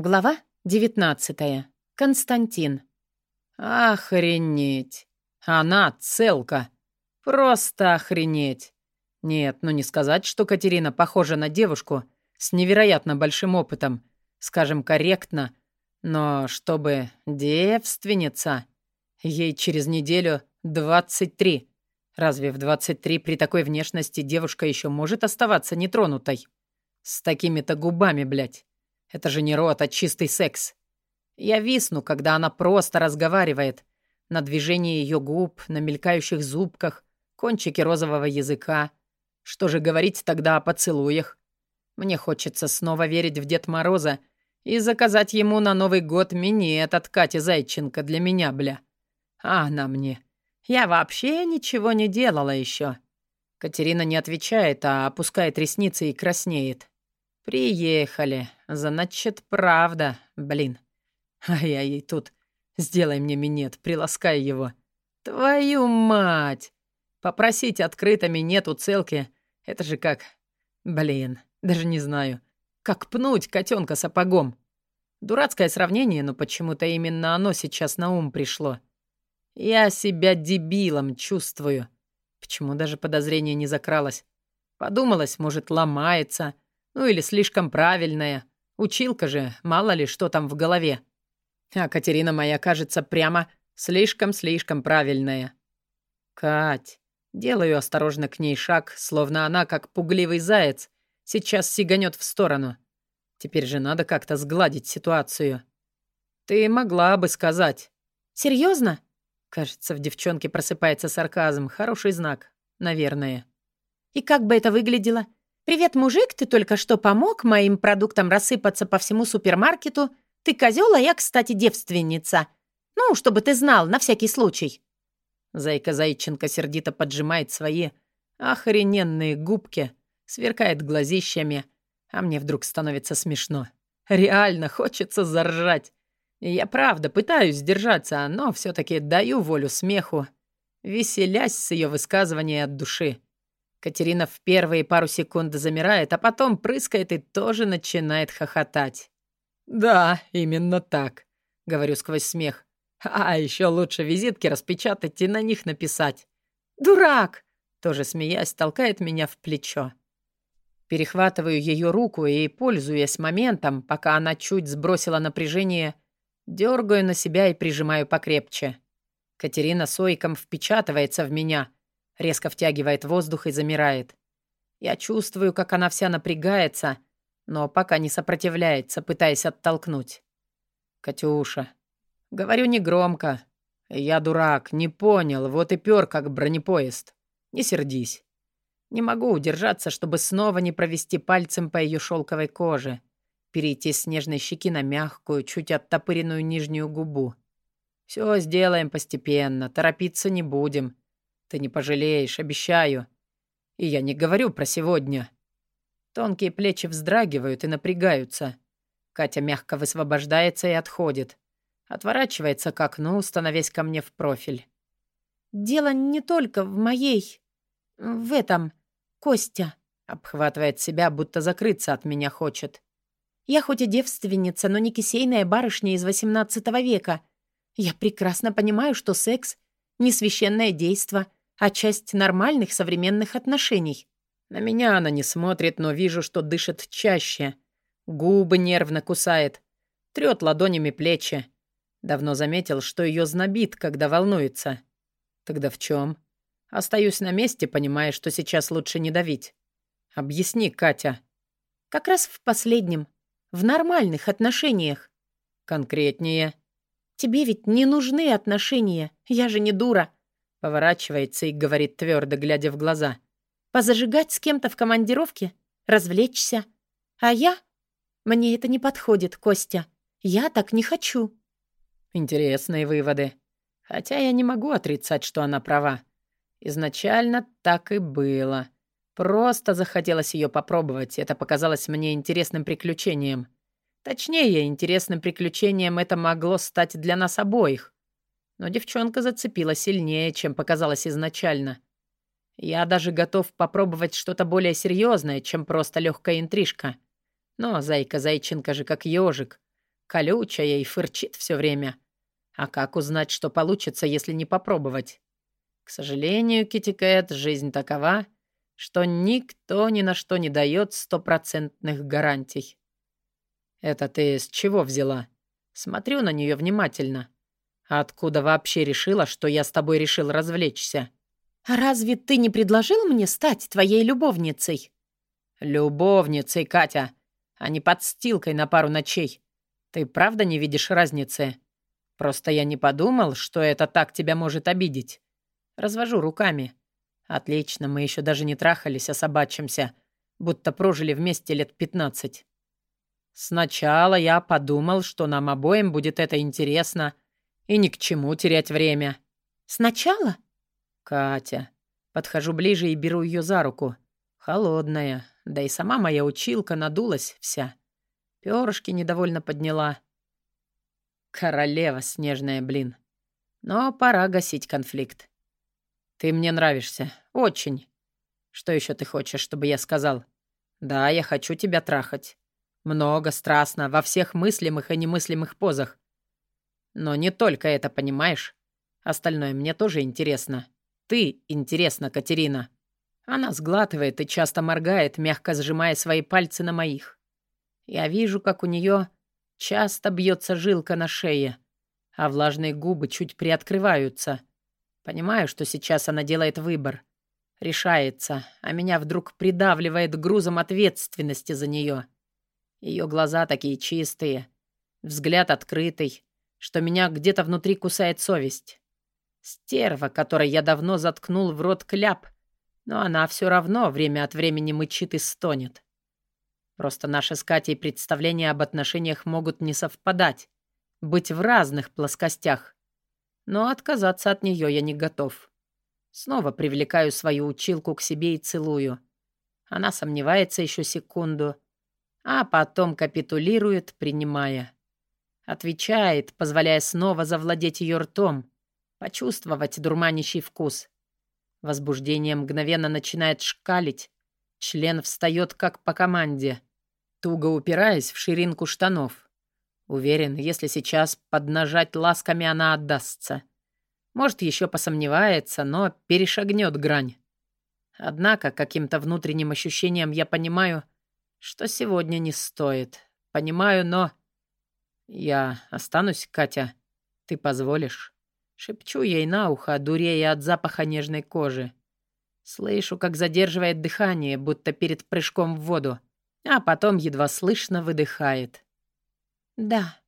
Глава 19. Константин. Охренеть. Она целка. Просто охренеть. Нет, ну не сказать, что Катерина похожа на девушку с невероятно большим опытом. Скажем корректно. Но чтобы девственница. Ей через неделю 23. Разве в 23 при такой внешности девушка еще может оставаться нетронутой? С такими-то губами, блядь. Это же не рот, а чистый секс. Я висну, когда она просто разговаривает. На движении ее губ, на мелькающих зубках, кончике розового языка. Что же говорить тогда о поцелуях? Мне хочется снова верить в Дед Мороза и заказать ему на Новый год минет от Кати Зайченко для меня, бля. А она мне. Я вообще ничего не делала еще. Катерина не отвечает, а опускает ресницы и краснеет. «Приехали. Значит, правда. Блин. А я ей тут. Сделай мне минет, приласкай его. Твою мать! Попросить открыто минет у целки — это же как... Блин, даже не знаю. Как пнуть котенка сапогом. Дурацкое сравнение, но почему-то именно оно сейчас на ум пришло. Я себя дебилом чувствую. Почему даже подозрение не закралось? Подумалось, может, ломается — ну или слишком правильная. Училка же, мало ли, что там в голове. А Катерина моя, кажется, прямо слишком-слишком правильная. Кать. Делаю осторожно к ней шаг, словно она, как пугливый заяц, сейчас сиганет в сторону. Теперь же надо как-то сгладить ситуацию. Ты могла бы сказать. Серьезно? Кажется, в девчонке просыпается сарказм. Хороший знак, наверное. И как бы это выглядело? «Привет, мужик, ты только что помог моим продуктам рассыпаться по всему супермаркету. Ты козел, а я, кстати, девственница. Ну, чтобы ты знал, на всякий случай». Зайка Зайченко сердито поджимает свои охрененные губки, сверкает глазищами, а мне вдруг становится смешно. Реально хочется заржать. я правда пытаюсь сдержаться, но все таки даю волю смеху, веселясь с ее высказывания от души. Катерина в первые пару секунд замирает, а потом прыскает и тоже начинает хохотать. «Да, именно так», — говорю сквозь смех. «А еще лучше визитки распечатать и на них написать». «Дурак!» — тоже смеясь, толкает меня в плечо. Перехватываю ее руку и, пользуясь моментом, пока она чуть сбросила напряжение, дергаю на себя и прижимаю покрепче. Катерина сойком впечатывается в меня — резко втягивает воздух и замирает. Я чувствую, как она вся напрягается, но пока не сопротивляется, пытаясь оттолкнуть. «Катюша». Говорю негромко. «Я дурак, не понял, вот и пёр, как бронепоезд. Не сердись». Не могу удержаться, чтобы снова не провести пальцем по ее шелковой коже, перейти с нежной щеки на мягкую, чуть оттопыренную нижнюю губу. Все сделаем постепенно, торопиться не будем. Ты не пожалеешь, обещаю. И я не говорю про сегодня. Тонкие плечи вздрагивают и напрягаются. Катя мягко высвобождается и отходит. Отворачивается к окну, становясь ко мне в профиль. «Дело не только в моей... в этом... Костя», — обхватывает себя, будто закрыться от меня хочет. «Я хоть и девственница, но не кисейная барышня из XVIII века. Я прекрасно понимаю, что секс — не священное действо — а часть нормальных современных отношений. На меня она не смотрит, но вижу, что дышит чаще. Губы нервно кусает. Трет ладонями плечи. Давно заметил, что ее знобит, когда волнуется. Тогда в чем? Остаюсь на месте, понимая, что сейчас лучше не давить. Объясни, Катя. Как раз в последнем. В нормальных отношениях. Конкретнее. Тебе ведь не нужны отношения. Я же не дура. Поворачивается и говорит твердо, глядя в глаза. «Позажигать с кем-то в командировке? Развлечься? А я? Мне это не подходит, Костя. Я так не хочу». Интересные выводы. Хотя я не могу отрицать, что она права. Изначально так и было. Просто захотелось ее попробовать. Это показалось мне интересным приключением. Точнее, интересным приключением это могло стать для нас обоих. Но девчонка зацепила сильнее, чем показалось изначально. Я даже готов попробовать что-то более серьезное, чем просто легкая интрижка. Но зайка-зайченка же как ежик. колючая и фырчит все время. А как узнать, что получится, если не попробовать? К сожалению, Китикет, жизнь такова, что никто ни на что не дает стопроцентных гарантий. Это ты с чего взяла? Смотрю на нее внимательно. Откуда вообще решила, что я с тобой решил развлечься? А разве ты не предложил мне стать твоей любовницей? Любовницей, Катя, а не подстилкой на пару ночей. Ты правда не видишь разницы? Просто я не подумал, что это так тебя может обидеть. Развожу руками. Отлично, мы еще даже не трахались, а собачимся, будто прожили вместе лет пятнадцать. Сначала я подумал, что нам обоим будет это интересно, и ни к чему терять время. Сначала? Катя. Подхожу ближе и беру ее за руку. Холодная, да и сама моя училка надулась вся. Пёрышки недовольно подняла. Королева снежная, блин. Но пора гасить конфликт. Ты мне нравишься. Очень. Что еще ты хочешь, чтобы я сказал? Да, я хочу тебя трахать. Много, страстно, во всех мыслимых и немыслимых позах. Но не только это, понимаешь? Остальное мне тоже интересно. Ты интересна, Катерина. Она сглатывает и часто моргает, мягко сжимая свои пальцы на моих. Я вижу, как у нее часто бьется жилка на шее, а влажные губы чуть приоткрываются. Понимаю, что сейчас она делает выбор. Решается, а меня вдруг придавливает грузом ответственности за нее. Ее глаза такие чистые, взгляд открытый, что меня где-то внутри кусает совесть. Стерва, которой я давно заткнул в рот кляп — но она все равно время от времени мычит и стонет. Просто наши с Катей представления об отношениях могут не совпадать, быть в разных плоскостях. Но отказаться от нее я не готов. Снова привлекаю свою училку к себе и целую. Она сомневается еще секунду, а потом капитулирует, принимая. Отвечает, позволяя снова завладеть ее ртом, почувствовать дурманящий вкус. Возбуждение мгновенно начинает шкалить. Член встает как по команде, туго упираясь в ширинку штанов. Уверен, если сейчас поднажать ласками, она отдастся. Может, еще посомневается, но перешагнет грань. Однако каким-то внутренним ощущением я понимаю, что сегодня не стоит. Понимаю, но... Я останусь, Катя. Ты позволишь? Шепчу ей на ухо, дурея от запаха нежной кожи. Слышу, как задерживает дыхание, будто перед прыжком в воду, а потом едва слышно выдыхает. «Да».